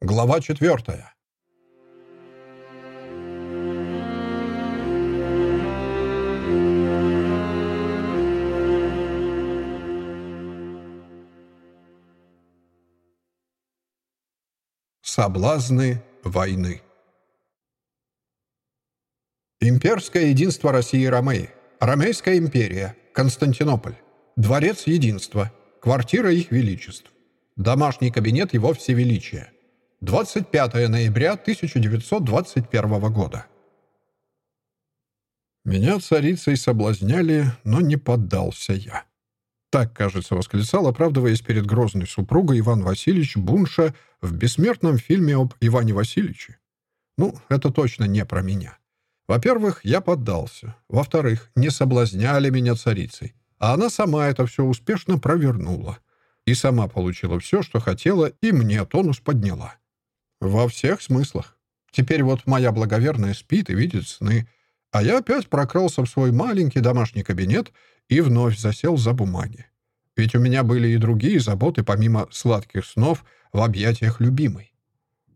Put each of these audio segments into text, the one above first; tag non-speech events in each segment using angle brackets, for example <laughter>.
Глава четвертая. Соблазны войны. Имперское единство России и Ромеи. Ромейская империя. Константинополь. Дворец единства. Квартира их величеств. Домашний кабинет его всевеличия. 25 ноября 1921 года. Меня царицей соблазняли, но не поддался я. Так, кажется, восклицал, оправдываясь перед грозной супругой Иван Васильевич Бунша в бессмертном фильме об Иване Васильевиче. Ну, это точно не про меня. Во-первых, я поддался. Во-вторых, не соблазняли меня царицей. А она сама это все успешно провернула. И сама получила все, что хотела, и мне тонус подняла. Во всех смыслах. Теперь вот моя благоверная спит и видит сны, а я опять прокрался в свой маленький домашний кабинет и вновь засел за бумаги. Ведь у меня были и другие заботы, помимо сладких снов, в объятиях любимой.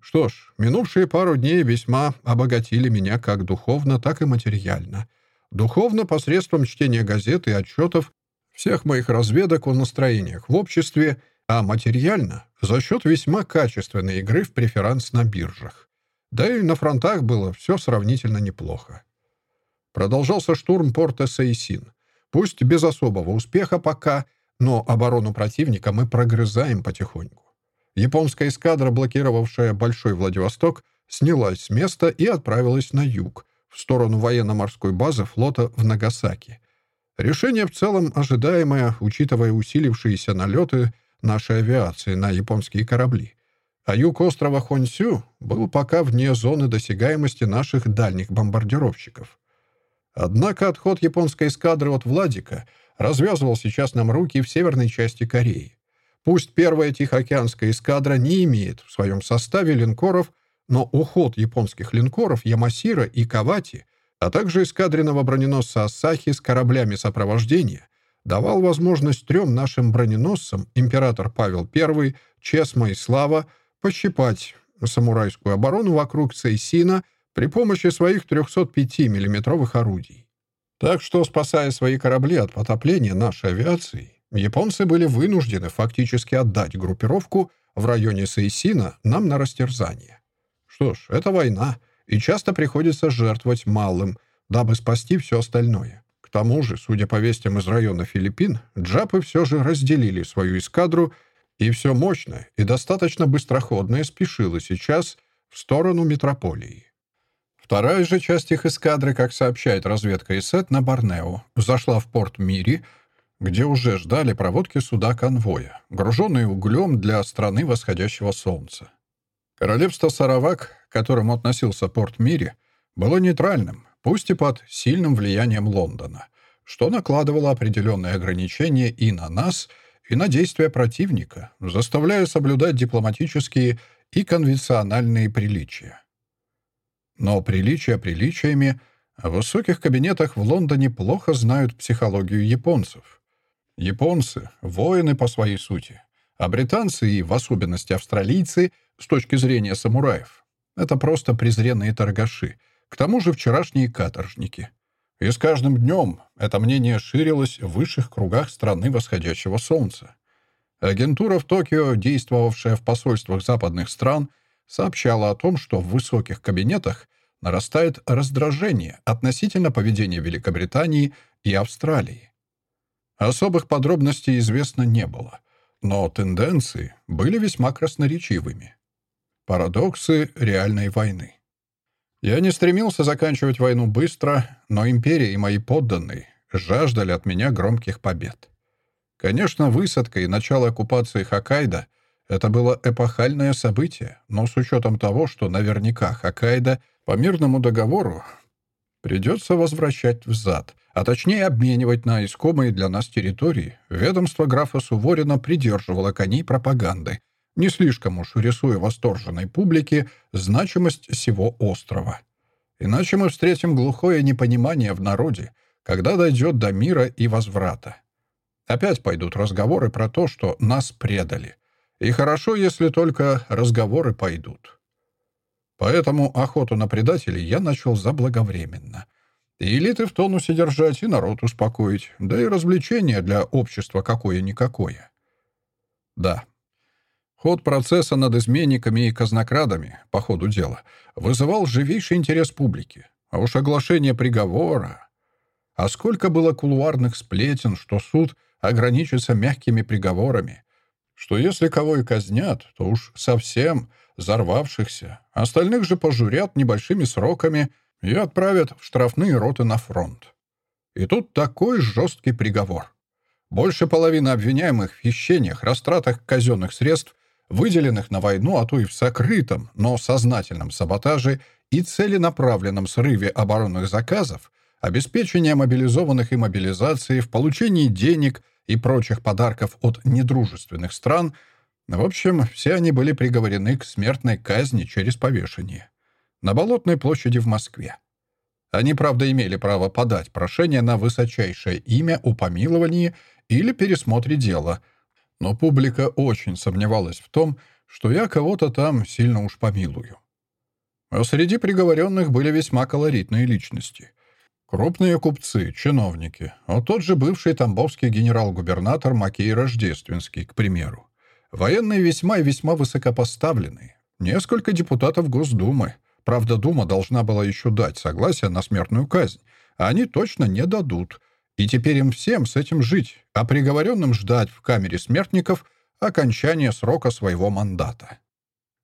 Что ж, минувшие пару дней весьма обогатили меня как духовно, так и материально. Духовно посредством чтения газет и отчетов всех моих разведок о настроениях в обществе а материально — за счет весьма качественной игры в преферанс на биржах. Да и на фронтах было все сравнительно неплохо. Продолжался штурм порта Сейсин. Пусть без особого успеха пока, но оборону противника мы прогрызаем потихоньку. Японская эскадра, блокировавшая Большой Владивосток, снялась с места и отправилась на юг, в сторону военно-морской базы флота в Нагасаки. Решение в целом ожидаемое, учитывая усилившиеся налеты нашей авиации на японские корабли. А юг острова Хонсю был пока вне зоны досягаемости наших дальних бомбардировщиков. Однако отход японской эскадры от Владика развязывал сейчас нам руки в северной части Кореи. Пусть первая Тихоокеанская эскадра не имеет в своем составе линкоров, но уход японских линкоров Ямасира и Кавати, а также эскадренного броненосца Асахи с кораблями сопровождения давал возможность трем нашим броненосцам император Павел I, Чесма и Слава пощипать самурайскую оборону вокруг Сейсина при помощи своих 305 миллиметровых орудий. Так что, спасая свои корабли от потопления нашей авиации, японцы были вынуждены фактически отдать группировку в районе Сейсина нам на растерзание. Что ж, это война, и часто приходится жертвовать малым, дабы спасти все остальное тому же, судя по вестям из района Филиппин, джапы все же разделили свою эскадру, и все мощное и достаточно быстроходное спешило сейчас в сторону метрополии. Вторая же часть их эскадры, как сообщает разведка ИСЭТ на Борнео, зашла в порт Мири, где уже ждали проводки суда-конвоя, груженные углем для страны восходящего солнца. Королевство Саравак, к которому относился порт Мири, было нейтральным, пусть и под сильным влиянием Лондона, что накладывало определенные ограничения и на нас, и на действия противника, заставляя соблюдать дипломатические и конвенциональные приличия. Но приличия приличиями, в высоких кабинетах в Лондоне плохо знают психологию японцев. Японцы — воины по своей сути, а британцы и, в особенности, австралийцы, с точки зрения самураев, это просто презренные торгаши — к тому же вчерашние каторжники. И с каждым днем это мнение ширилось в высших кругах страны восходящего солнца. Агентура в Токио, действовавшая в посольствах западных стран, сообщала о том, что в высоких кабинетах нарастает раздражение относительно поведения Великобритании и Австралии. Особых подробностей известно не было, но тенденции были весьма красноречивыми. Парадоксы реальной войны. Я не стремился заканчивать войну быстро, но империя и мои подданные жаждали от меня громких побед. Конечно, высадка и начало оккупации Хоккайдо — это было эпохальное событие, но с учетом того, что наверняка Хоккайдо по мирному договору придется возвращать взад, а точнее обменивать на искомые для нас территории, ведомство графа Суворина придерживало коней пропаганды — не слишком уж рисуя восторженной публике значимость всего острова. Иначе мы встретим глухое непонимание в народе, когда дойдет до мира и возврата. Опять пойдут разговоры про то, что нас предали. И хорошо, если только разговоры пойдут. Поэтому охоту на предателей я начал заблаговременно. И элиты в тонусе держать, и народ успокоить, да и развлечение для общества какое-никакое. Да, Ход процесса над изменниками и казнокрадами, по ходу дела, вызывал живейший интерес публики. А уж оглашение приговора... А сколько было кулуарных сплетен, что суд ограничится мягкими приговорами, что если кого и казнят, то уж совсем взорвавшихся, остальных же пожурят небольшими сроками и отправят в штрафные роты на фронт. И тут такой жесткий приговор. Больше половины обвиняемых в хищениях, растратах казенных средств выделенных на войну, а то и в сокрытом, но сознательном саботаже и целенаправленном срыве оборонных заказов, обеспечения мобилизованных и мобилизации, в получении денег и прочих подарков от недружественных стран, в общем, все они были приговорены к смертной казни через повешение. На Болотной площади в Москве. Они, правда, имели право подать прошение на высочайшее имя о помиловании или пересмотре дела – но публика очень сомневалась в том, что я кого-то там сильно уж помилую. А среди приговоренных были весьма колоритные личности. Крупные купцы, чиновники, а тот же бывший тамбовский генерал-губернатор Макей Рождественский, к примеру. Военные весьма и весьма высокопоставленные. Несколько депутатов Госдумы. Правда, Дума должна была еще дать согласие на смертную казнь, а они точно не дадут — и теперь им всем с этим жить, а приговоренным ждать в камере смертников окончания срока своего мандата.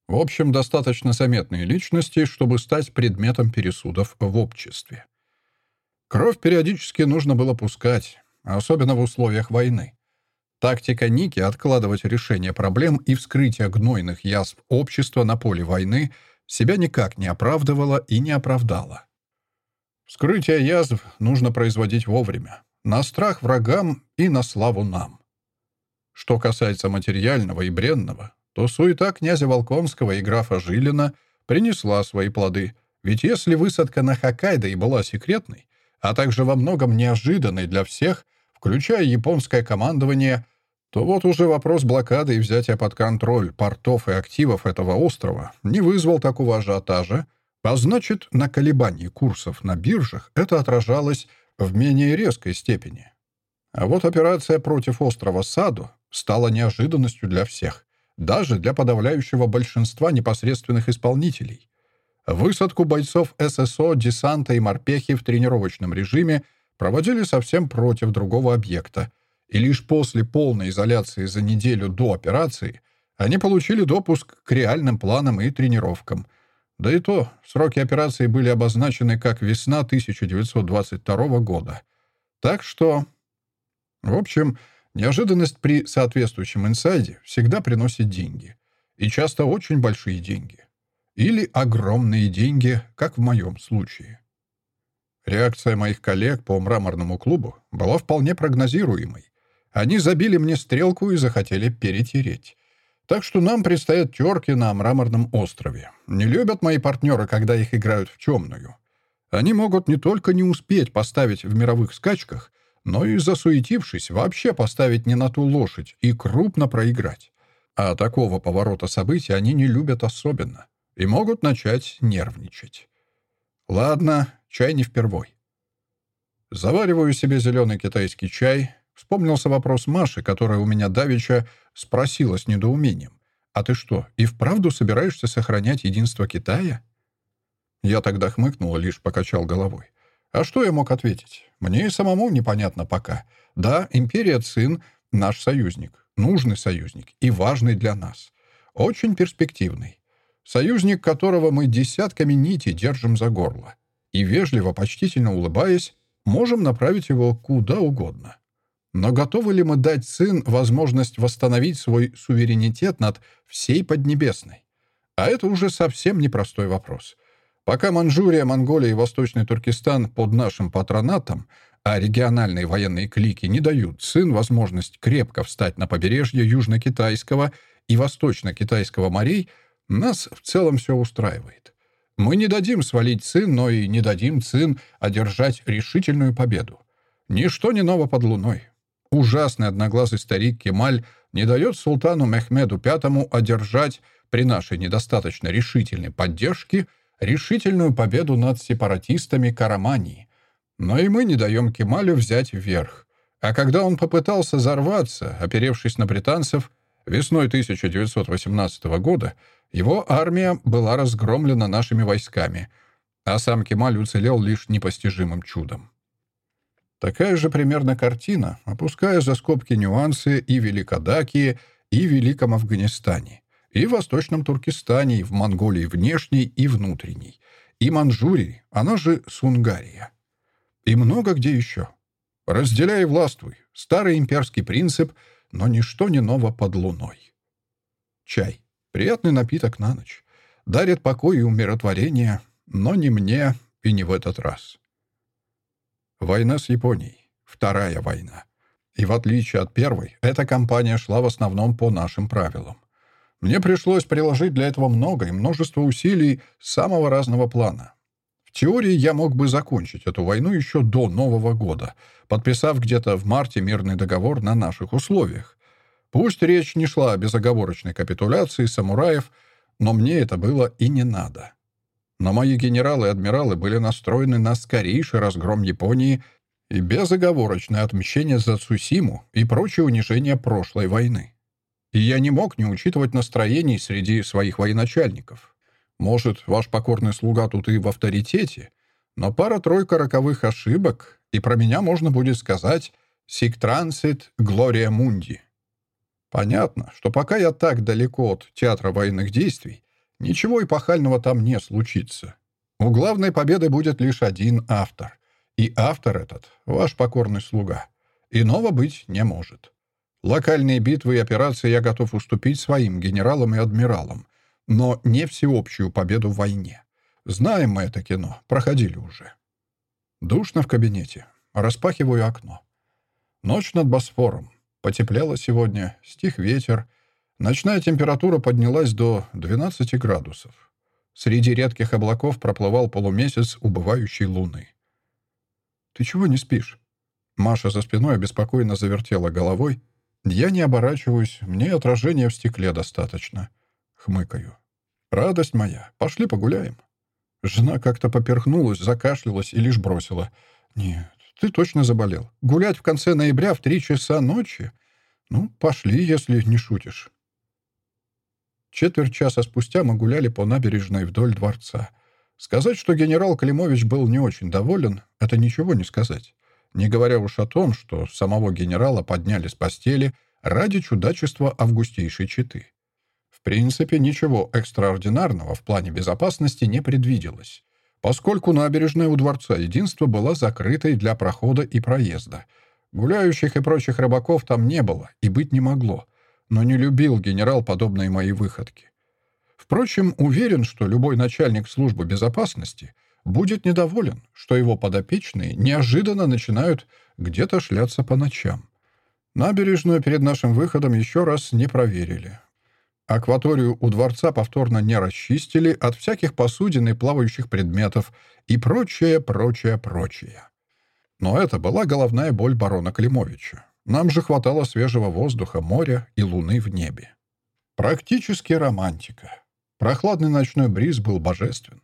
В общем, достаточно заметные личности, чтобы стать предметом пересудов в обществе. Кровь периодически нужно было пускать, особенно в условиях войны. Тактика Ники — откладывать решение проблем и вскрытие гнойных язв общества на поле войны себя никак не оправдывала и не оправдала. Вскрытие язв нужно производить вовремя, на страх врагам и на славу нам. Что касается материального и бренного, то суета князя Волконского и графа Жилина принесла свои плоды, ведь если высадка на Хоккайдо и была секретной, а также во многом неожиданной для всех, включая японское командование, то вот уже вопрос блокады и взятия под контроль портов и активов этого острова не вызвал такого ажиотажа, а значит, на колебании курсов на биржах это отражалось в менее резкой степени. А вот операция против острова Саду стала неожиданностью для всех, даже для подавляющего большинства непосредственных исполнителей. Высадку бойцов ССО, десанта и морпехи в тренировочном режиме проводили совсем против другого объекта, и лишь после полной изоляции за неделю до операции они получили допуск к реальным планам и тренировкам — да и то, сроки операции были обозначены как весна 1922 года. Так что... В общем, неожиданность при соответствующем инсайде всегда приносит деньги. И часто очень большие деньги. Или огромные деньги, как в моем случае. Реакция моих коллег по мраморному клубу была вполне прогнозируемой. Они забили мне стрелку и захотели перетереть. Так что нам предстоят терки на Мраморном острове. Не любят мои партнеры, когда их играют в темную. Они могут не только не успеть поставить в мировых скачках, но и, засуетившись, вообще поставить не на ту лошадь и крупно проиграть. А такого поворота событий они не любят особенно и могут начать нервничать. Ладно, чай не впервой. Завариваю себе зеленый китайский чай, Вспомнился вопрос Маши, которая у меня давеча спросила с недоумением. «А ты что, и вправду собираешься сохранять единство Китая?» Я тогда хмыкнул, лишь покачал головой. А что я мог ответить? Мне и самому непонятно пока. Да, империя Цин — наш союзник, нужный союзник и важный для нас. Очень перспективный. Союзник, которого мы десятками нитей держим за горло. И вежливо, почтительно улыбаясь, можем направить его куда угодно. Но готовы ли мы дать сын возможность восстановить свой суверенитет над всей Поднебесной? А это уже совсем непростой вопрос. Пока Манчжурия, Монголия и Восточный Туркестан под нашим патронатом, а региональные военные клики не дают сын возможность крепко встать на побережье Южно-Китайского и Восточно-Китайского морей, нас в целом все устраивает. Мы не дадим свалить сын, но и не дадим сын одержать решительную победу. Ничто не ново под луной. Ужасный одноглазый старик Кемаль не дает султану Мехмеду V одержать при нашей недостаточно решительной поддержке решительную победу над сепаратистами Карамании. Но и мы не даем Кемалю взять вверх. А когда он попытался взорваться, оперевшись на британцев, весной 1918 года, его армия была разгромлена нашими войсками, а сам Кемаль уцелел лишь непостижимым чудом. Такая же примерно картина, опуская за скобки нюансы и Великодакии, и Великом Афганистане, и в Восточном Туркестане, и в Монголии внешней и внутренней, и Манчжурии, она же Сунгария. И много где еще. Разделяй и властвуй. Старый имперский принцип, но ничто не ново под луной. Чай. Приятный напиток на ночь. Дарит покой и умиротворение, но не мне и не в этот раз. Война с Японией. Вторая война. И в отличие от первой, эта кампания шла в основном по нашим правилам. Мне пришлось приложить для этого много и множество усилий самого разного плана. В теории я мог бы закончить эту войну еще до Нового года, подписав где-то в марте мирный договор на наших условиях. Пусть речь не шла о безоговорочной капитуляции самураев, но мне это было и не надо. Но мои генералы и адмиралы были настроены на скорейший разгром Японии и безоговорочное отмщение за Цусиму и прочее унижение прошлой войны. И я не мог не учитывать настроений среди своих военачальников. Может, ваш покорный слуга тут и в авторитете, но пара-тройка роковых ошибок, и про меня можно будет сказать «Сик трансит Глория Мунди». Понятно, что пока я так далеко от театра военных действий, Ничего эпохального там не случится. У главной победы будет лишь один автор. И автор этот — ваш покорный слуга. Иного быть не может. Локальные битвы и операции я готов уступить своим генералам и адмиралам, но не всеобщую победу в войне. Знаем мы это кино, проходили уже. Душно в кабинете. Распахиваю окно. Ночь над Босфором. Потеплело сегодня, стих ветер — Ночная температура поднялась до 12 градусов. Среди редких облаков проплывал полумесяц убывающей луны. «Ты чего не спишь?» Маша за спиной обеспокоенно завертела головой. «Я не оборачиваюсь, мне отражения в стекле достаточно». Хмыкаю. «Радость моя, пошли погуляем». Жена как-то поперхнулась, закашлялась и лишь бросила. «Нет, ты точно заболел. Гулять в конце ноября в три часа ночи? Ну, пошли, если не шутишь». Четверть часа спустя мы гуляли по набережной вдоль дворца. Сказать, что генерал Климович был не очень доволен, это ничего не сказать. Не говоря уж о том, что самого генерала подняли с постели ради чудачества августейшей четы. В принципе, ничего экстраординарного в плане безопасности не предвиделось, поскольку набережная у Дворца Единства была закрытой для прохода и проезда. Гуляющих и прочих рыбаков там не было и быть не могло — но не любил генерал подобные мои выходки. Впрочем, уверен, что любой начальник службы безопасности будет недоволен, что его подопечные неожиданно начинают где-то шляться по ночам. Набережную перед нашим выходом еще раз не проверили. Акваторию у дворца повторно не расчистили от всяких посудин и плавающих предметов и прочее, прочее, прочее. Но это была головная боль барона Климовича. Нам же хватало свежего воздуха, моря и луны в небе. Практически романтика. Прохладный ночной бриз был божествен.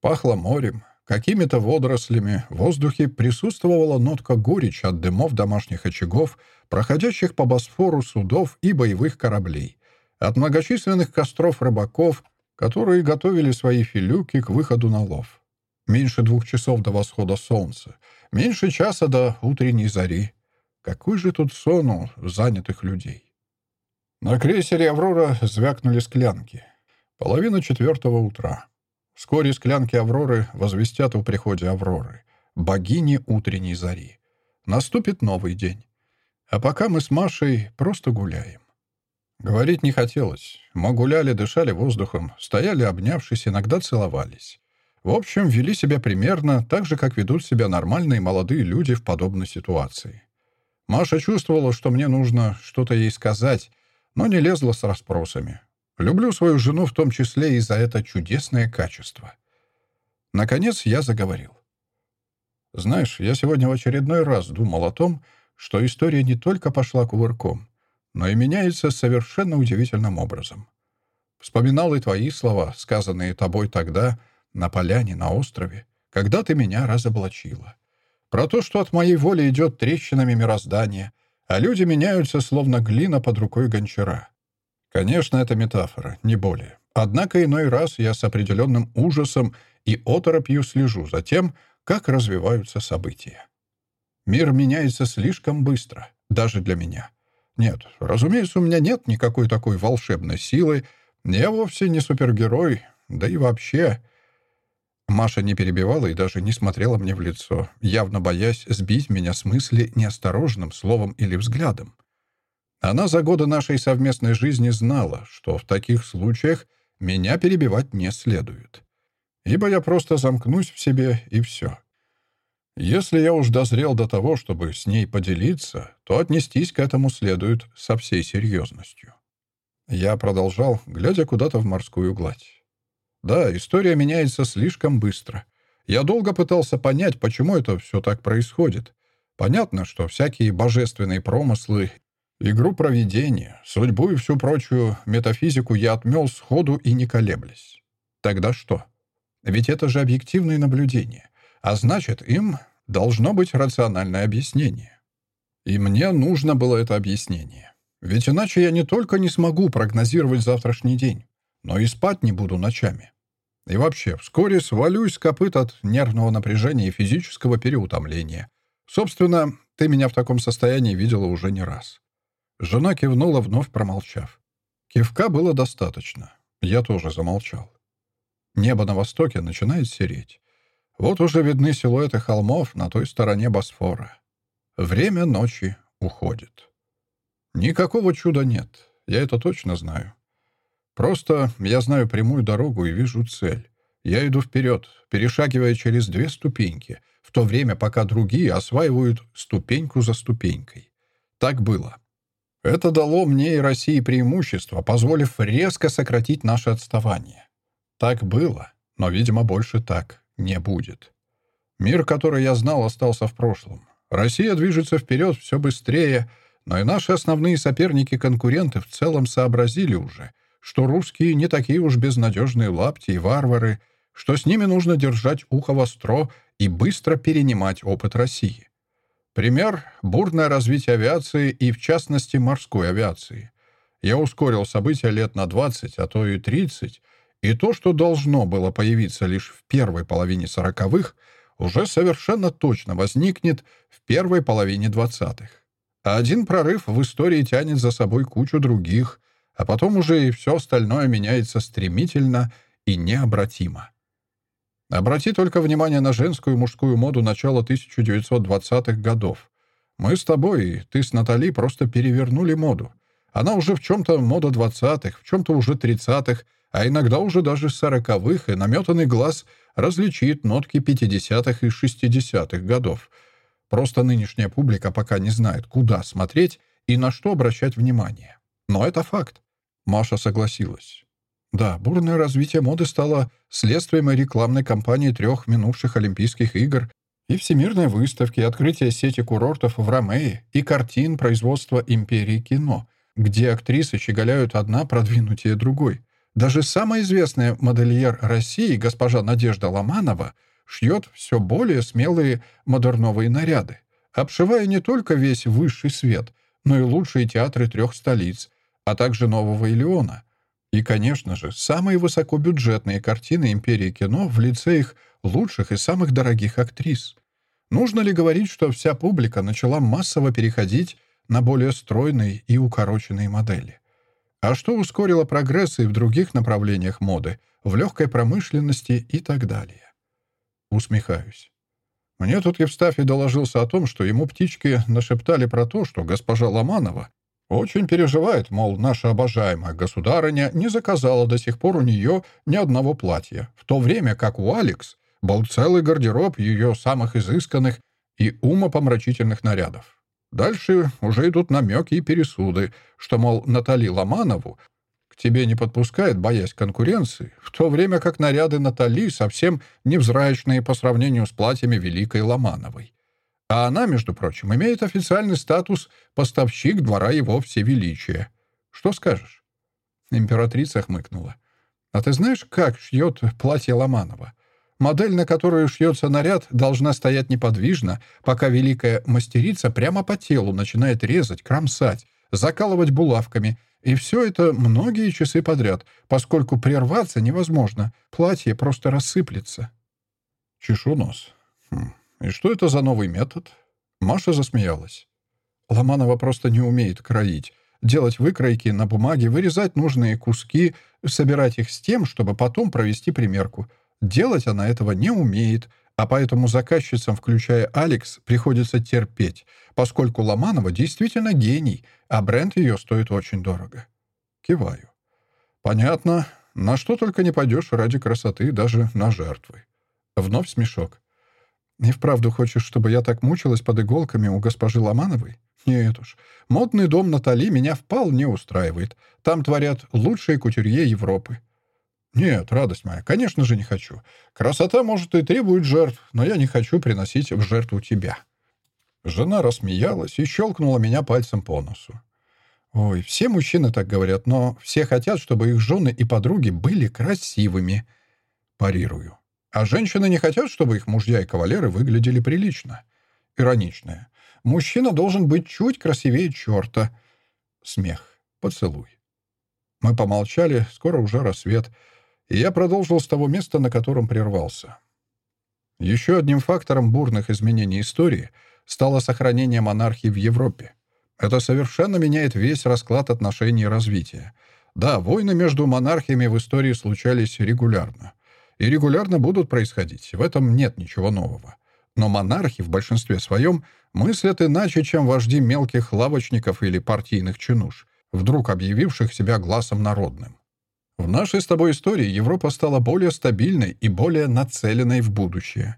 Пахло морем, какими-то водорослями, в воздухе присутствовала нотка горечи от дымов домашних очагов, проходящих по Босфору судов и боевых кораблей, от многочисленных костров рыбаков, которые готовили свои филюки к выходу на лов. Меньше двух часов до восхода солнца, меньше часа до утренней зари. Какой же тут сон у занятых людей? На крейсере «Аврора» звякнули склянки. Половина четвертого утра. Вскоре склянки «Авроры» возвестят о приходе «Авроры», богини утренней зари. Наступит новый день. А пока мы с Машей просто гуляем. Говорить не хотелось. Мы гуляли, дышали воздухом, стояли обнявшись, иногда целовались. В общем, вели себя примерно так же, как ведут себя нормальные молодые люди в подобной ситуации. Маша чувствовала, что мне нужно что-то ей сказать, но не лезла с расспросами. Люблю свою жену в том числе и за это чудесное качество. Наконец я заговорил. Знаешь, я сегодня в очередной раз думал о том, что история не только пошла кувырком, но и меняется совершенно удивительным образом. Вспоминал и твои слова, сказанные тобой тогда на поляне, на острове, когда ты меня разоблачила. Про то, что от моей воли идет трещинами мироздания, а люди меняются, словно глина под рукой гончара. Конечно, это метафора, не более. Однако иной раз я с определенным ужасом и оторопью слежу за тем, как развиваются события. Мир меняется слишком быстро, даже для меня. Нет, разумеется, у меня нет никакой такой волшебной силы, я вовсе не супергерой, да и вообще... Маша не перебивала и даже не смотрела мне в лицо, явно боясь сбить меня с мысли неосторожным словом или взглядом. Она за годы нашей совместной жизни знала, что в таких случаях меня перебивать не следует. Ибо я просто замкнусь в себе, и все. Если я уж дозрел до того, чтобы с ней поделиться, то отнестись к этому следует со всей серьезностью. Я продолжал, глядя куда-то в морскую гладь. Да, история меняется слишком быстро. Я долго пытался понять, почему это все так происходит. Понятно, что всякие божественные промыслы, игру провидения, судьбу и всю прочую метафизику я отмел сходу и не колеблясь. Тогда что? Ведь это же объективные наблюдения. А значит, им должно быть рациональное объяснение. И мне нужно было это объяснение. Ведь иначе я не только не смогу прогнозировать завтрашний день, но и спать не буду ночами. И вообще, вскоре свалюсь копыт от нервного напряжения и физического переутомления. Собственно, ты меня в таком состоянии видела уже не раз. Жена кивнула, вновь промолчав. Кивка было достаточно. Я тоже замолчал. Небо на востоке начинает сереть. Вот уже видны силуэты холмов на той стороне Босфора. Время ночи уходит. Никакого чуда нет, я это точно знаю. Просто я знаю прямую дорогу и вижу цель. Я иду вперед, перешагивая через две ступеньки, в то время пока другие осваивают ступеньку за ступенькой. Так было. Это дало мне и России преимущество, позволив резко сократить наше отставание. Так было, но, видимо, больше так не будет. Мир, который я знал, остался в прошлом. Россия движется вперед все быстрее — но и наши основные соперники-конкуренты в целом сообразили уже, что русские не такие уж безнадежные лапти и варвары, что с ними нужно держать ухо востро и быстро перенимать опыт России. Пример — бурное развитие авиации и, в частности, морской авиации. Я ускорил события лет на 20, а то и 30, и то, что должно было появиться лишь в первой половине сороковых, уже совершенно точно возникнет в первой половине двадцатых. А один прорыв в истории тянет за собой кучу других, а потом уже и все остальное меняется стремительно и необратимо. Обрати только внимание на женскую и мужскую моду начала 1920-х годов. Мы с тобой и ты с Натали просто перевернули моду. Она уже в чем-то мода 20-х, в чем-то уже 30-х, а иногда уже даже 40-х, и наметанный глаз различит нотки 50-х и 60-х годов — Просто нынешняя публика пока не знает, куда смотреть и на что обращать внимание. Но это факт. Маша согласилась. Да, бурное развитие моды стало следствием рекламной кампании трех минувших Олимпийских игр и Всемирной выставки, открытия сети курортов в Ромее и картин производства «Империи кино», где актрисы щеголяют одна продвинутее другой. Даже самая известная модельер России, госпожа Надежда Ломанова, шьет все более смелые модерновые наряды, обшивая не только весь высший свет, но и лучшие театры трех столиц, а также Нового Илеона. И, конечно же, самые высокобюджетные картины империи кино в лице их лучших и самых дорогих актрис. Нужно ли говорить, что вся публика начала массово переходить на более стройные и укороченные модели? А что ускорило прогрессы в других направлениях моды, в легкой промышленности и так далее? Усмехаюсь. Мне тут Евстафий доложился о том, что ему птички нашептали про то, что госпожа Ломанова очень переживает, мол, наша обожаемая государыня не заказала до сих пор у нее ни одного платья, в то время как у Алекс был целый гардероб ее самых изысканных и умопомрачительных нарядов. Дальше уже идут намеки и пересуды, что, мол, Натали Ломанову к тебе не подпускает, боясь конкуренции, в то время как наряды Натали совсем невзрачные по сравнению с платьями Великой Ломановой. А она, между прочим, имеет официальный статус поставщик двора его всевеличия. Что скажешь?» Императрица хмыкнула. «А ты знаешь, как шьет платье Ломанова? Модель, на которую шьется наряд, должна стоять неподвижно, пока великая мастерица прямо по телу начинает резать, кромсать, закалывать булавками. И все это многие часы подряд, поскольку прерваться невозможно. Платье просто рассыплется. Чешу нос. Хм. И что это за новый метод? Маша засмеялась. Ломанова просто не умеет кроить. Делать выкройки на бумаге, вырезать нужные куски, собирать их с тем, чтобы потом провести примерку. Делать она этого не умеет, а поэтому заказчицам, включая Алекс, приходится терпеть, поскольку Ломанова действительно гений, а бренд ее стоит очень дорого. Киваю. Понятно. На что только не пойдешь ради красоты, даже на жертвы. Вновь смешок. И вправду хочешь, чтобы я так мучилась под иголками у госпожи Ломановой? Нет уж. Модный дом Натали меня вполне устраивает. Там творят лучшие кутюрье Европы. «Нет, радость моя, конечно же не хочу. Красота, может, и требует жертв, но я не хочу приносить в жертву тебя». Жена рассмеялась и щелкнула меня пальцем по носу. «Ой, все мужчины так говорят, но все хотят, чтобы их жены и подруги были красивыми». Парирую. А женщины не хотят, чтобы их мужья и кавалеры выглядели прилично. Ироничное. Мужчина должен быть чуть красивее черта. Смех. Поцелуй. Мы помолчали, скоро уже рассвет — и я продолжил с того места, на котором прервался. Еще одним фактором бурных изменений истории стало сохранение монархии в Европе. Это совершенно меняет весь расклад отношений и развития. Да, войны между монархиями в истории случались регулярно. И регулярно будут происходить, в этом нет ничего нового. Но монархи в большинстве своем мыслят иначе, чем вожди мелких лавочников или партийных чинуш, вдруг объявивших себя глазом народным. В нашей с тобой истории Европа стала более стабильной и более нацеленной в будущее.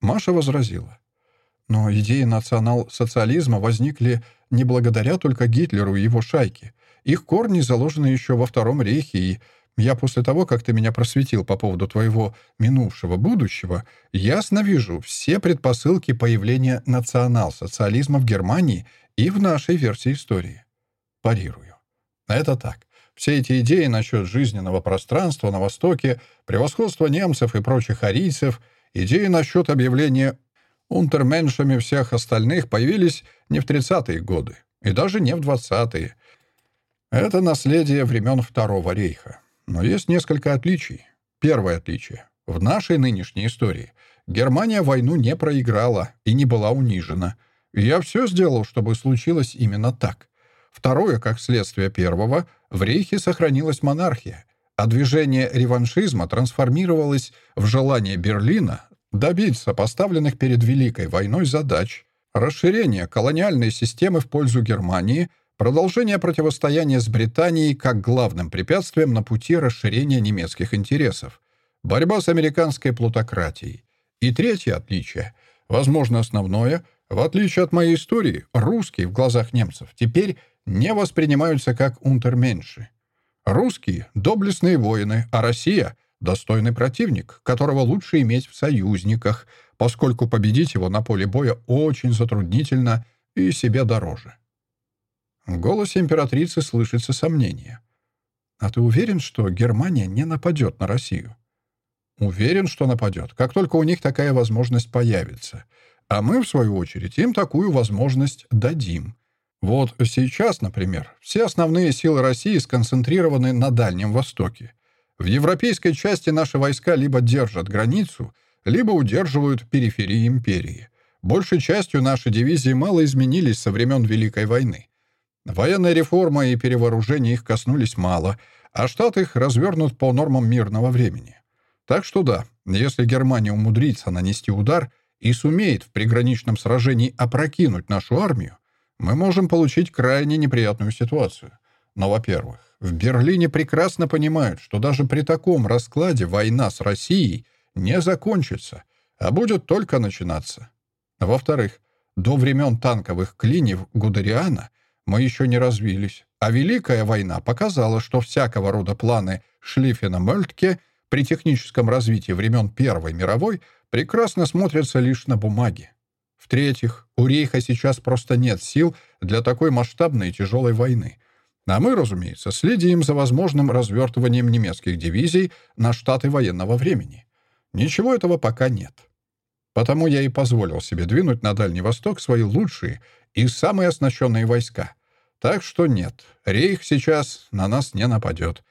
Маша возразила. Но идеи национал-социализма возникли не благодаря только Гитлеру и его шайке. Их корни заложены еще во Втором рейхе, и я после того, как ты меня просветил по поводу твоего минувшего будущего, ясно вижу все предпосылки появления национал-социализма в Германии и в нашей версии истории. Парирую. Это так. Все эти идеи насчет жизненного пространства на Востоке, превосходства немцев и прочих арийцев, идеи насчет объявления унтерменшами всех остальных появились не в 30-е годы, и даже не в 20-е. Это наследие времен Второго рейха. Но есть несколько отличий. Первое отличие. В нашей нынешней истории Германия войну не проиграла и не была унижена. И я все сделал, чтобы случилось именно так. Второе, как следствие первого, в Рейхе сохранилась монархия, а движение реваншизма трансформировалось в желание Берлина добиться поставленных перед Великой войной задач, расширения колониальной системы в пользу Германии, продолжение противостояния с Британией как главным препятствием на пути расширения немецких интересов, борьба с американской плутократией. И третье отличие, возможно, основное, в отличие от моей истории, русские в глазах немцев теперь не воспринимаются как унтерменши. Русские — доблестные воины, а Россия — достойный противник, которого лучше иметь в союзниках, поскольку победить его на поле боя очень затруднительно и себе дороже. В голосе императрицы слышится сомнение. «А ты уверен, что Германия не нападет на Россию?» «Уверен, что нападет, как только у них такая возможность появится. А мы, в свою очередь, им такую возможность дадим. Вот сейчас, например, все основные силы России сконцентрированы на Дальнем Востоке. В европейской части наши войска либо держат границу, либо удерживают периферии империи. Большей частью наши дивизии мало изменились со времен Великой войны. Военная реформа и перевооружение их коснулись мало, а штат их развернут по нормам мирного времени. Так что да, если Германия умудрится нанести удар и сумеет в приграничном сражении опрокинуть нашу армию, мы можем получить крайне неприятную ситуацию. Но, во-первых, в Берлине прекрасно понимают, что даже при таком раскладе война с Россией не закончится, а будет только начинаться. Во-вторых, до времен танковых клиньев Гудериана мы еще не развились, а Великая война показала, что всякого рода планы Шлиффена-Мельтке при техническом развитии времен Первой мировой прекрасно смотрятся лишь на бумаге. В-третьих, у Рейха сейчас просто нет сил для такой масштабной и тяжелой войны. А мы, разумеется, следим за возможным развертыванием немецких дивизий на штаты военного времени. Ничего этого пока нет. Потому я и позволил себе двинуть на Дальний Восток свои лучшие и самые оснащенные войска. Так что нет, Рейх сейчас на нас не нападет.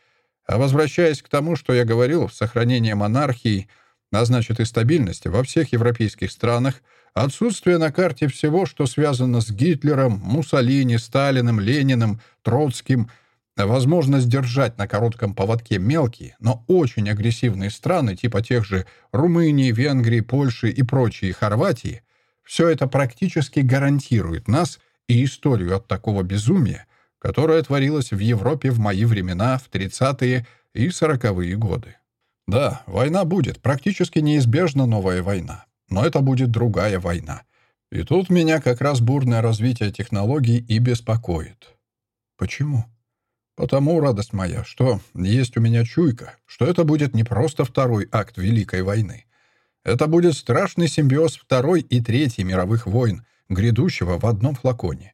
А возвращаясь к тому, что я говорил, сохранение монархии, а значит и стабильности во всех европейских странах, отсутствие на карте всего, что связано с Гитлером, Муссолини, Сталиным, Лениным, Троцким — Возможность держать на коротком поводке мелкие, но очень агрессивные страны, типа тех же Румынии, Венгрии, Польши и прочие Хорватии, все это практически гарантирует нас и историю от такого безумия, которое творилось в Европе в мои времена в 30-е и 40-е годы. Да, война будет, практически неизбежна новая война, но это будет другая война. И тут меня как раз бурное развитие технологий и беспокоит. Почему? Потому, радость моя, что есть у меня чуйка, что это будет не просто второй акт Великой войны. Это будет страшный симбиоз Второй и Третьей мировых войн, грядущего в одном флаконе.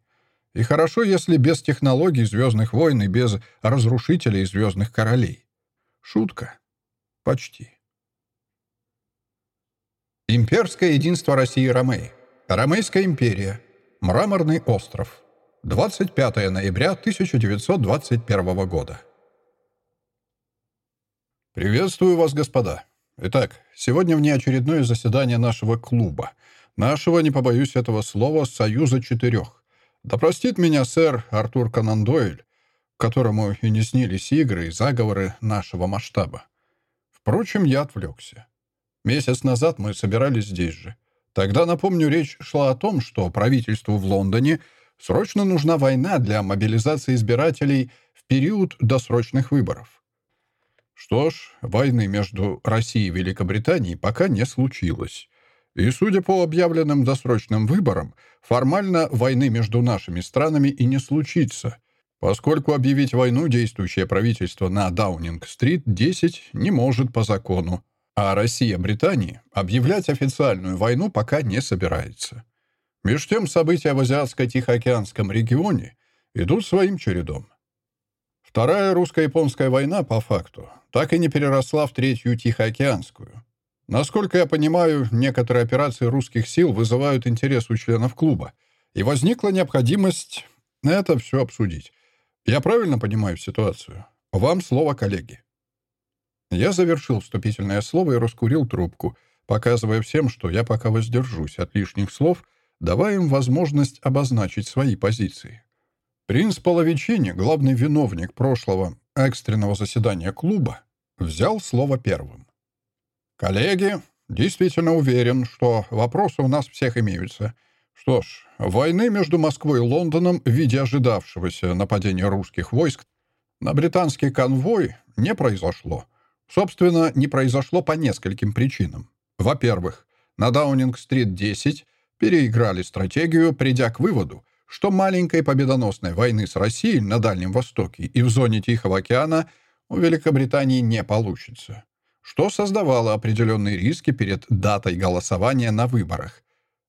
И хорошо, если без технологий «Звездных войн» и без разрушителей «Звездных королей». Шутка. Почти. Имперское единство России и Ромеи. Ромейская империя. Мраморный остров. 25 ноября 1921 года. Приветствую вас, господа. Итак, сегодня внеочередное заседание нашего клуба. Нашего, не побоюсь этого слова, «Союза четырех». Да простит меня сэр Артур Конан Дойль, которому и не снились игры и заговоры нашего масштаба. Впрочем, я отвлекся. Месяц назад мы собирались здесь же. Тогда, напомню, речь шла о том, что правительству в Лондоне – Срочно нужна война для мобилизации избирателей в период досрочных выборов. Что ж, войны между Россией и Великобританией пока не случилось. И, судя по объявленным досрочным выборам, формально войны между нашими странами и не случится, поскольку объявить войну действующее правительство на Даунинг-стрит 10 не может по закону, а Россия Британии объявлять официальную войну пока не собирается. Меж тем события в Азиатско-Тихоокеанском регионе идут своим чередом. Вторая русско-японская война, по факту, так и не переросла в Третью Тихоокеанскую. Насколько я понимаю, некоторые операции русских сил вызывают интерес у членов клуба, и возникла необходимость это все обсудить. Я правильно понимаю ситуацию? Вам слово, коллеги. Я завершил вступительное слово и раскурил трубку, показывая всем, что я пока воздержусь от лишних слов — давая им возможность обозначить свои позиции. Принц Половичини, главный виновник прошлого экстренного заседания клуба, взял слово первым. «Коллеги, действительно уверен, что вопросы у нас всех имеются. Что ж, войны между Москвой и Лондоном в виде ожидавшегося нападения русских войск на британский конвой не произошло. Собственно, не произошло по нескольким причинам. Во-первых, на Даунинг-стрит 10 переиграли стратегию, придя к выводу, что маленькой победоносной войны с Россией на Дальнем Востоке и в зоне Тихого океана у Великобритании не получится, что создавало определенные риски перед датой голосования на выборах.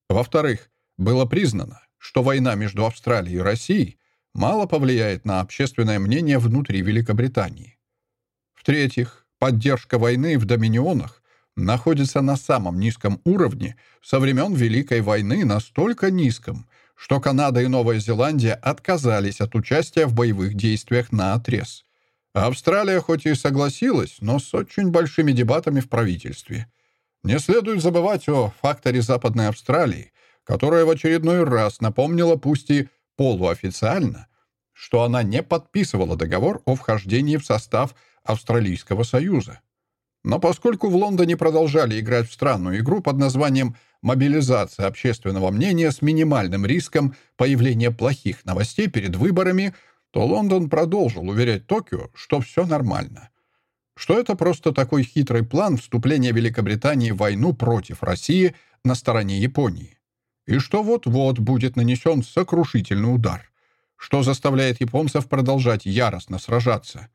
Во-вторых, было признано, что война между Австралией и Россией мало повлияет на общественное мнение внутри Великобритании. В-третьих, поддержка войны в доминионах находится на самом низком уровне со времен Великой войны, настолько низком, что Канада и Новая Зеландия отказались от участия в боевых действиях на отрез. Австралия хоть и согласилась, но с очень большими дебатами в правительстве. Не следует забывать о факторе Западной Австралии, которая в очередной раз напомнила, пусть и полуофициально, что она не подписывала договор о вхождении в состав Австралийского Союза. Но поскольку в Лондоне продолжали играть в странную игру под названием «мобилизация общественного мнения с минимальным риском появления плохих новостей перед выборами», то Лондон продолжил уверять Токио, что все нормально. Что это просто такой хитрый план вступления Великобритании в войну против России на стороне Японии. И что вот-вот будет нанесен сокрушительный удар, что заставляет японцев продолжать яростно сражаться.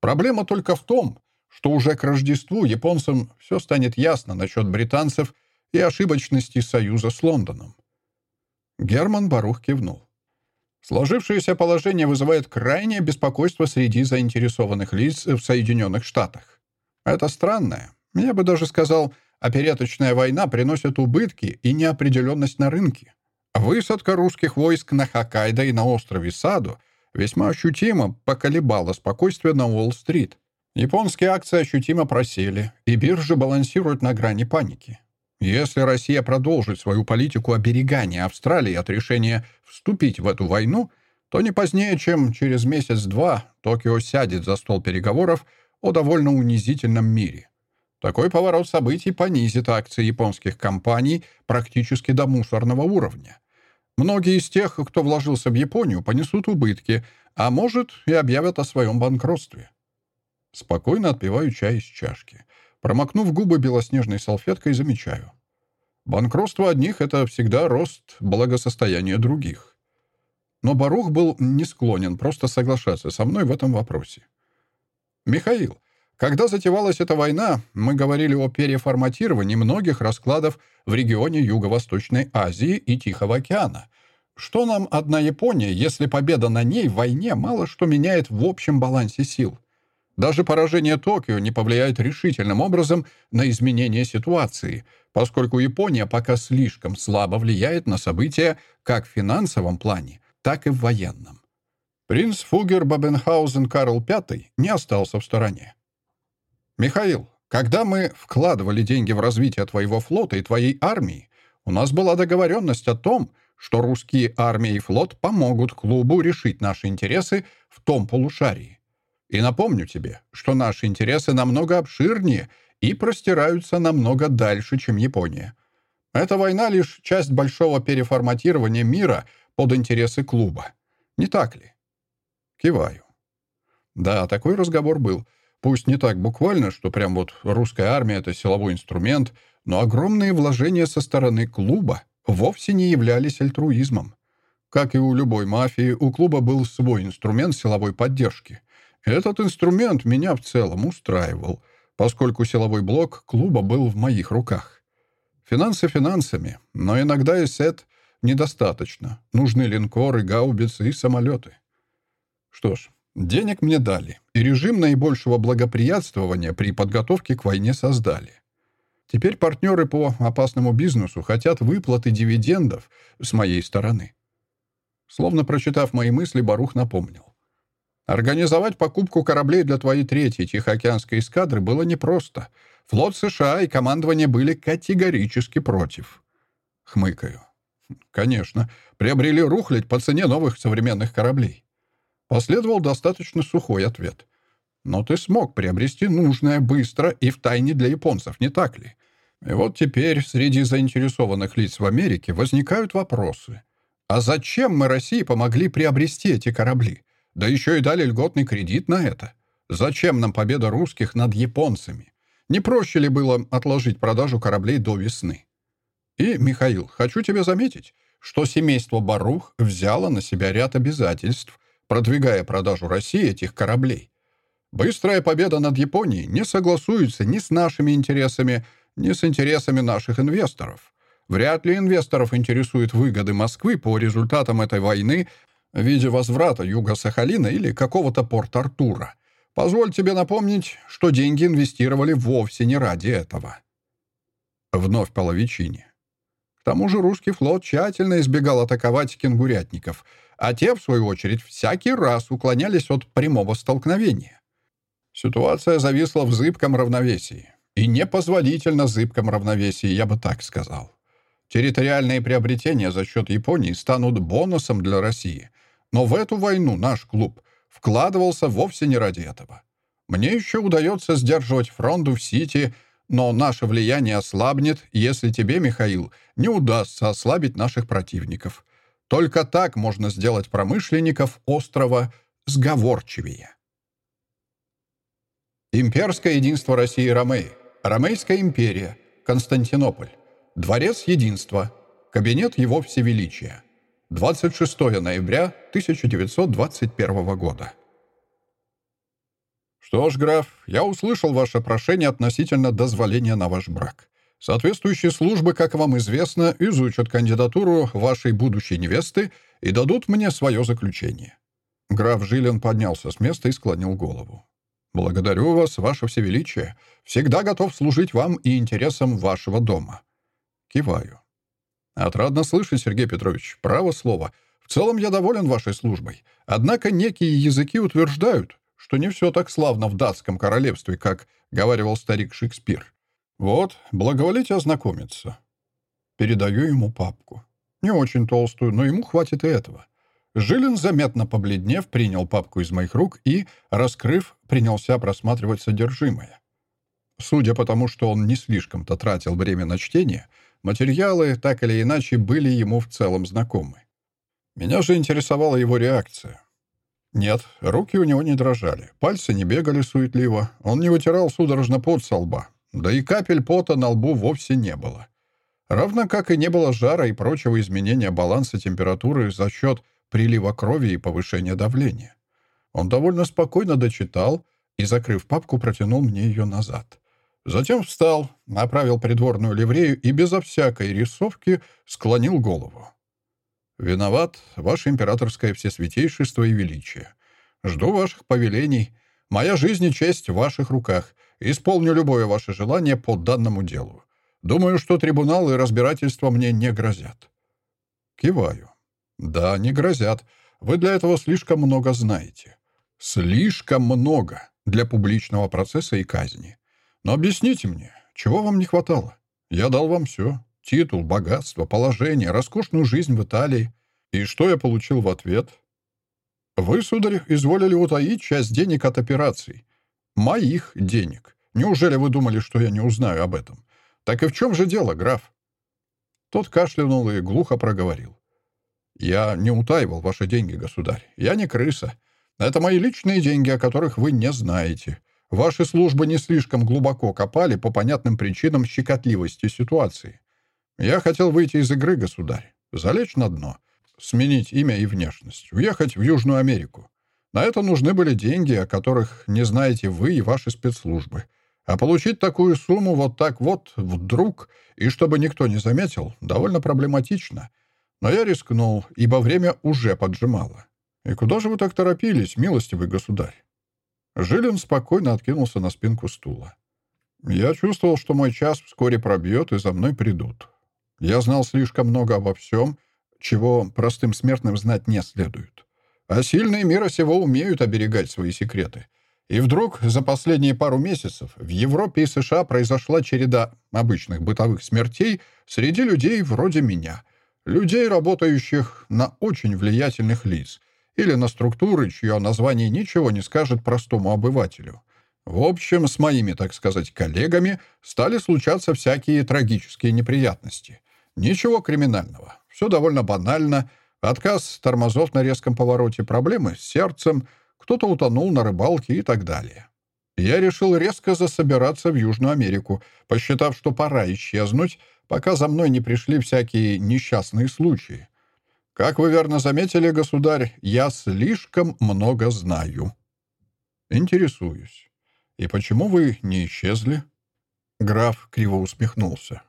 Проблема только в том, что уже к Рождеству японцам все станет ясно насчет британцев и ошибочности союза с Лондоном. Герман Барух кивнул. Сложившееся положение вызывает крайнее беспокойство среди заинтересованных лиц в Соединенных Штатах. Это странное, я бы даже сказал, опереточная война приносит убытки и неопределенность на рынке. Высадка русских войск на Хоккайдо и на острове Саду весьма ощутимо поколебала спокойствие на Уолл-стрит. Японские акции ощутимо просели, и биржи балансируют на грани паники. Если Россия продолжит свою политику оберегания Австралии от решения вступить в эту войну, то не позднее, чем через месяц-два Токио сядет за стол переговоров о довольно унизительном мире. Такой поворот событий понизит акции японских компаний практически до мусорного уровня. Многие из тех, кто вложился в Японию, понесут убытки, а может и объявят о своем банкротстве. Спокойно отпиваю чай из чашки. Промокнув губы белоснежной салфеткой, замечаю. Банкротство одних — это всегда рост благосостояния других. Но Барух был не склонен просто соглашаться со мной в этом вопросе. «Михаил, когда затевалась эта война, мы говорили о переформатировании многих раскладов в регионе Юго-Восточной Азии и Тихого океана. Что нам одна Япония, если победа на ней в войне мало что меняет в общем балансе сил? Даже поражение Токио не повлияет решительным образом на изменение ситуации, поскольку Япония пока слишком слабо влияет на события как в финансовом плане, так и в военном. Принц Фугер Бабенхаузен Карл V не остался в стороне. «Михаил, когда мы вкладывали деньги в развитие твоего флота и твоей армии, у нас была договоренность о том, что русские армия и флот помогут клубу решить наши интересы в том полушарии. И напомню тебе, что наши интересы намного обширнее и простираются намного дальше, чем Япония. Эта война — лишь часть большого переформатирования мира под интересы клуба. Не так ли? Киваю. Да, такой разговор был. Пусть не так буквально, что прям вот русская армия — это силовой инструмент, но огромные вложения со стороны клуба вовсе не являлись альтруизмом. Как и у любой мафии, у клуба был свой инструмент силовой поддержки — этот инструмент меня в целом устраивал, поскольку силовой блок клуба был в моих руках. Финансы финансами, но иногда и сет недостаточно. Нужны линкоры, гаубицы и самолеты. Что ж, денег мне дали, и режим наибольшего благоприятствования при подготовке к войне создали. Теперь партнеры по опасному бизнесу хотят выплаты дивидендов с моей стороны. Словно прочитав мои мысли, Барух напомнил. Организовать покупку кораблей для твоей третьей Тихоокеанской эскадры было непросто. Флот США и командование были категорически против. Хмыкаю. Конечно, приобрели рухлядь по цене новых современных кораблей. Последовал достаточно сухой ответ. Но ты смог приобрести нужное быстро и втайне для японцев, не так ли? И вот теперь среди заинтересованных лиц в Америке возникают вопросы. А зачем мы России помогли приобрести эти корабли? Да еще и дали льготный кредит на это. Зачем нам победа русских над японцами? Не проще ли было отложить продажу кораблей до весны? И, Михаил, хочу тебе заметить, что семейство Барух взяло на себя ряд обязательств, продвигая продажу России этих кораблей. Быстрая победа над Японией не согласуется ни с нашими интересами, ни с интересами наших инвесторов. Вряд ли инвесторов интересуют выгоды Москвы по результатам этой войны в виде возврата Юга-Сахалина или какого-то Порт-Артура. Позволь тебе напомнить, что деньги инвестировали вовсе не ради этого. Вновь половичине. К тому же русский флот тщательно избегал атаковать кенгурятников, а те, в свою очередь, всякий раз уклонялись от прямого столкновения. Ситуация зависла в зыбком равновесии. И непозволительно зыбком равновесии, я бы так сказал. Территориальные приобретения за счет Японии станут бонусом для России — но в эту войну наш клуб вкладывался вовсе не ради этого. Мне еще удается сдерживать фронту в Сити, но наше влияние ослабнет, если тебе, Михаил, не удастся ослабить наших противников. Только так можно сделать промышленников острова сговорчивее. Имперское единство России и Ромеи. Ромейская империя. Константинополь. Дворец единства. Кабинет его всевеличия. 26 ноября 1921 года. «Что ж, граф, я услышал ваше прошение относительно дозволения на ваш брак. Соответствующие службы, как вам известно, изучат кандидатуру вашей будущей невесты и дадут мне свое заключение». Граф Жилин поднялся с места и склонил голову. «Благодарю вас, ваше всевеличие. Всегда готов служить вам и интересам вашего дома». Киваю. «Отрадно слышать, Сергей Петрович. Право слово. В целом я доволен вашей службой. Однако некие языки утверждают, что не все так славно в датском королевстве, как говаривал старик Шекспир. «Вот, благоволите ознакомиться». Передаю ему папку. Не очень толстую, но ему хватит и этого. Жилин, заметно побледнев, принял папку из моих рук и, раскрыв, принялся просматривать содержимое. Судя по тому, что он не слишком-то тратил время на чтение, материалы, так или иначе, были ему в целом знакомы. Меня же интересовала его реакция. Нет, руки у него не дрожали, пальцы не бегали суетливо, он не вытирал судорожно пот со лба, да и капель пота на лбу вовсе не было. Равно как и не было жара и прочего изменения баланса температуры за счет прилива крови и повышения давления. Он довольно спокойно дочитал и, закрыв папку, протянул мне ее назад. Затем встал, направил придворную ливрею и безо всякой рисовки склонил голову. «Виноват, ваше императорское всесвятейшество и величие. Жду ваших повелений. Моя жизнь и честь в ваших руках. Исполню любое ваше желание по данному делу. Думаю, что трибунал и разбирательство мне не грозят». Киваю. «Да, не грозят. Вы для этого слишком много знаете. Слишком много для публичного процесса и казни. Но объясните мне, чего вам не хватало? Я дал вам все. Титул, богатство, положение, роскошную жизнь в Италии. И что я получил в ответ? Вы, сударь, изволили утаить часть денег от операций. Моих денег. Неужели вы думали, что я не узнаю об этом? Так и в чем же дело, граф?» Тот кашлянул и глухо проговорил. «Я не утаивал ваши деньги, государь. Я не крыса. Это мои личные деньги, о которых вы не знаете. Ваши службы не слишком глубоко копали по понятным причинам щекотливости ситуации. Я хотел выйти из игры, государь, залечь на дно, сменить имя и внешность, уехать в Южную Америку. На это нужны были деньги, о которых не знаете вы и ваши спецслужбы. А получить такую сумму вот так вот, вдруг, и чтобы никто не заметил, довольно проблематично. Но я рискнул, ибо время уже поджимало. И куда же вы так торопились, милостивый государь? Жилин спокойно откинулся на спинку стула. Я чувствовал, что мой час вскоре пробьет, и за мной придут. Я знал слишком много обо всем, чего простым смертным знать не следует. А сильные мира сего умеют оберегать свои секреты. И вдруг за последние пару месяцев в Европе и США произошла череда обычных бытовых смертей среди людей вроде меня. Людей, работающих на очень влиятельных лиц. Или на структуры, чье название ничего не скажет простому обывателю. В общем, с моими, так сказать, коллегами стали случаться всякие трагические неприятности. Ничего криминального. Все довольно банально. Отказ тормозов на резком повороте, проблемы с сердцем — кто-то утонул на рыбалке и так далее. Я решил резко засобираться в Южную Америку, посчитав, что пора исчезнуть, пока за мной не пришли всякие несчастные случаи. Как вы верно заметили, государь, я слишком много знаю. Интересуюсь. И почему вы не исчезли? Граф криво усмехнулся.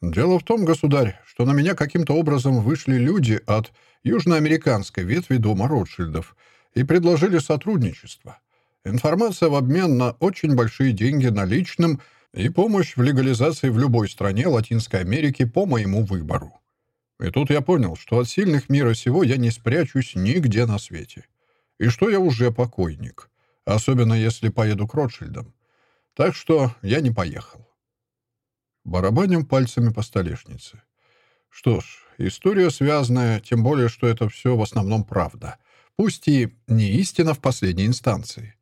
Дело в том, государь, что на меня каким-то образом вышли люди от южноамериканской ветви дома Ротшильдов — и предложили сотрудничество. Информация в обмен на очень большие деньги наличным и помощь в легализации в любой стране Латинской Америки по моему выбору. И тут я понял, что от сильных мира сего я не спрячусь нигде на свете. И что я уже покойник. Особенно если поеду к Ротшильдам. Так что я не поехал. Барабаним пальцами по столешнице. Что ж, история связанная, тем более, что это все в основном правда — Пусть и не истина в последней инстанции.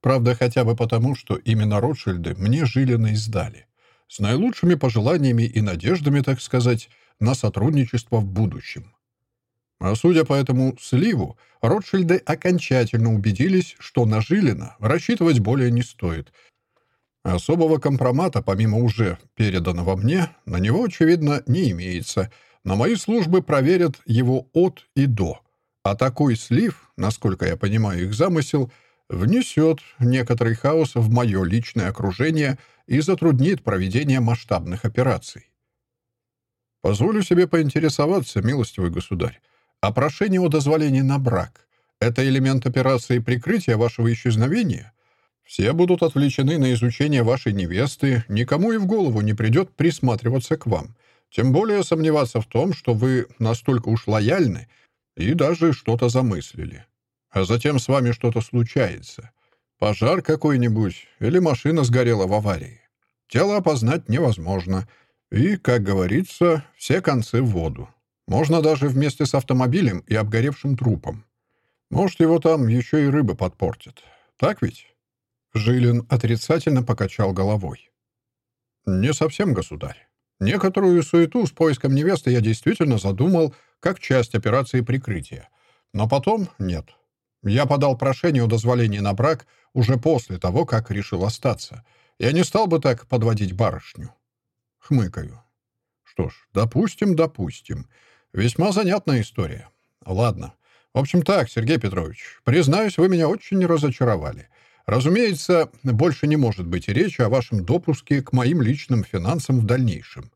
Правда, хотя бы потому, что именно Ротшильды мне Жилина издали. С наилучшими пожеланиями и надеждами, так сказать, на сотрудничество в будущем. А судя по этому сливу, Ротшильды окончательно убедились, что на Жилина рассчитывать более не стоит. Особого компромата, помимо уже переданного мне, на него, очевидно, не имеется, но мои службы проверят его от и до — а такой слив, насколько я понимаю их замысел, внесет некоторый хаос в мое личное окружение и затруднит проведение масштабных операций. Позволю себе поинтересоваться, милостивый государь, а прошение о дозволении на брак — это элемент операции прикрытия вашего исчезновения? Все будут отвлечены на изучение вашей невесты, никому и в голову не придет присматриваться к вам. Тем более сомневаться в том, что вы настолько уж лояльны и даже что-то замыслили а затем с вами что-то случается. Пожар какой-нибудь или машина сгорела в аварии. Тело опознать невозможно. И, как говорится, все концы в воду. Можно даже вместе с автомобилем и обгоревшим трупом. Может, его там еще и рыба подпортит. Так ведь?» Жилин отрицательно покачал головой. «Не совсем, государь. Некоторую суету с поиском невесты я действительно задумал как часть операции прикрытия. Но потом нет. Я подал прошение о дозволении на брак уже после того, как решил остаться. Я не стал бы так подводить барышню. Хмыкаю. Что ж, допустим, допустим. Весьма занятная история. Ладно. В общем так, Сергей Петрович, признаюсь, вы меня очень разочаровали. Разумеется, больше не может быть речи о вашем допуске к моим личным финансам в дальнейшем.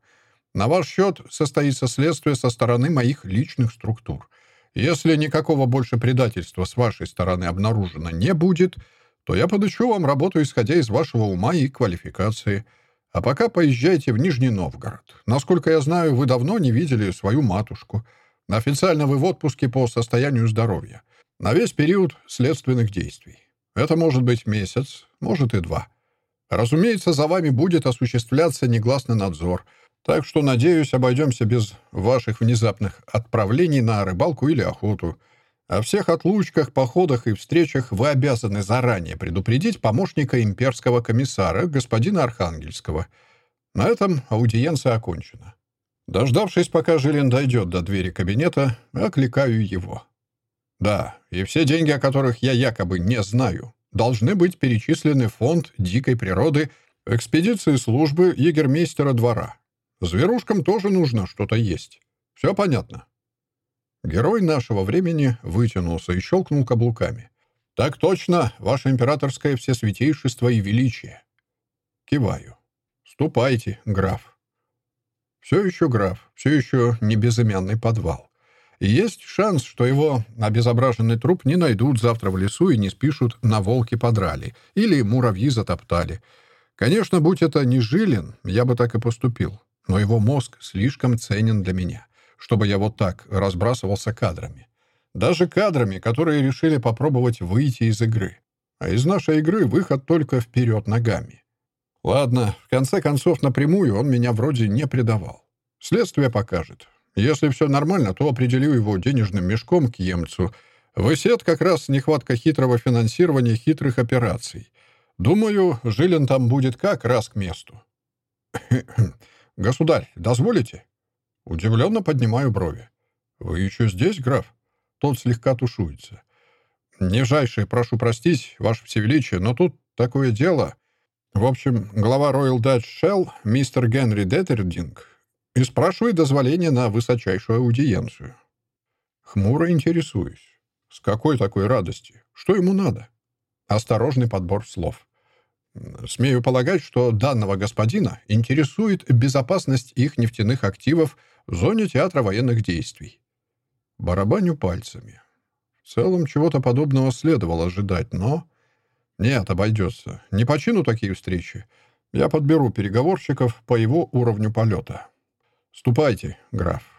На ваш счет состоится следствие со стороны моих личных структур — если никакого больше предательства с вашей стороны обнаружено не будет, то я подыщу вам работу, исходя из вашего ума и квалификации. А пока поезжайте в Нижний Новгород. Насколько я знаю, вы давно не видели свою матушку. Официально вы в отпуске по состоянию здоровья. На весь период следственных действий. Это может быть месяц, может и два. Разумеется, за вами будет осуществляться негласный надзор — так что, надеюсь, обойдемся без ваших внезапных отправлений на рыбалку или охоту. О всех отлучках, походах и встречах вы обязаны заранее предупредить помощника имперского комиссара, господина Архангельского. На этом аудиенция окончена. Дождавшись, пока Жилин дойдет до двери кабинета, окликаю его. Да, и все деньги, о которых я якобы не знаю, должны быть перечислены в фонд дикой природы экспедиции службы егермейстера двора. Зверушкам тоже нужно что-то есть. Все понятно?» Герой нашего времени вытянулся и щелкнул каблуками. «Так точно, ваше императорское всесвятейшество и величие!» Киваю. «Ступайте, граф». Все еще граф, все еще не безымянный подвал. И есть шанс, что его обезображенный труп не найдут завтра в лесу и не спишут «на волки подрали» или «муравьи затоптали». Конечно, будь это не Жилин, я бы так и поступил но его мозг слишком ценен для меня, чтобы я вот так разбрасывался кадрами. Даже кадрами, которые решили попробовать выйти из игры. А из нашей игры выход только вперед ногами. Ладно, в конце концов, напрямую он меня вроде не предавал. Следствие покажет. Если все нормально, то определю его денежным мешком к емцу. Высет как раз нехватка хитрого финансирования хитрых операций. Думаю, Жилин там будет как раз к месту. <clears throat> «Государь, дозволите?» Удивленно поднимаю брови. «Вы еще здесь, граф?» Тот слегка тушуется. «Нижайшее, прошу простить, ваше всевеличие, но тут такое дело...» В общем, глава Royal Dutch Shell, мистер Генри Деттердинг, и спрашивает дозволение на высочайшую аудиенцию. Хмуро интересуюсь. С какой такой радости? Что ему надо? Осторожный подбор слов. Смею полагать, что данного господина интересует безопасность их нефтяных активов в зоне театра военных действий. Барабаню пальцами. В целом, чего-то подобного следовало ожидать, но... Нет, обойдется. Не почину такие встречи. Я подберу переговорщиков по его уровню полета. Ступайте, граф.